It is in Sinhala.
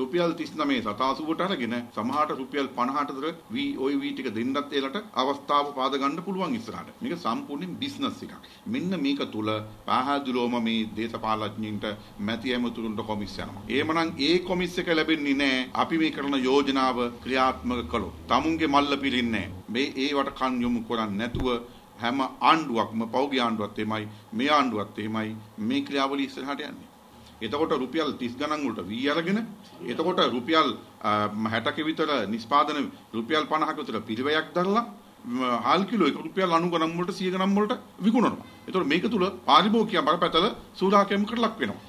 රුපියල් 39 සතාසුවට අරගෙන සමහරට රුපියල් 50ට වී ওই වී ටික දෙන්නත් ඒලට අවස්ථාව පාද ගන්න පුළුවන් ඉස්සරහට. මේක සම්පූර්ණයෙන් බිස්නස් එකක්. මෙන්න මේක තුල පහදුලෝම මේ දේශපාලඥයින්ට මැති ඇමතුරුන්ට කොමිස් යනවා. එහෙමනම් ඒ කොමිස් එක ලැබෙන්නේ නැහැ. අපි මේ කරන යෝජනාව ක්‍රියාත්මක කළොත්. tamunge මල්ල පිළින්නේ මේ ඒවට කන් යොමු කරන්නේ නැතුව හැම ආණ්ඩුවක්ම පෞද්ගලික ආණ්ඩුවත් එහෙමයි මේ ආණ්ඩුවත් එහෙමයි මේ ක්‍රියාවලිය ඉස්සරහට යන්නේ. එතකොට රුපියල් 30 ගණන් වලට වී අරගෙන එතකොට රුපියල් 60ක විතර නිෂ්පාදන රුපියල් 50ක විතර පිරිවැයක් දරලා හාල් කිලෝ එක රුපියල් 90 ගණන් වලට 100 ගණන් වලට විකුණනවා. එතකොට මේක තුල පාරිභෝගිකයන් බරපතල සූදාකම්කට ලක් වෙනවා.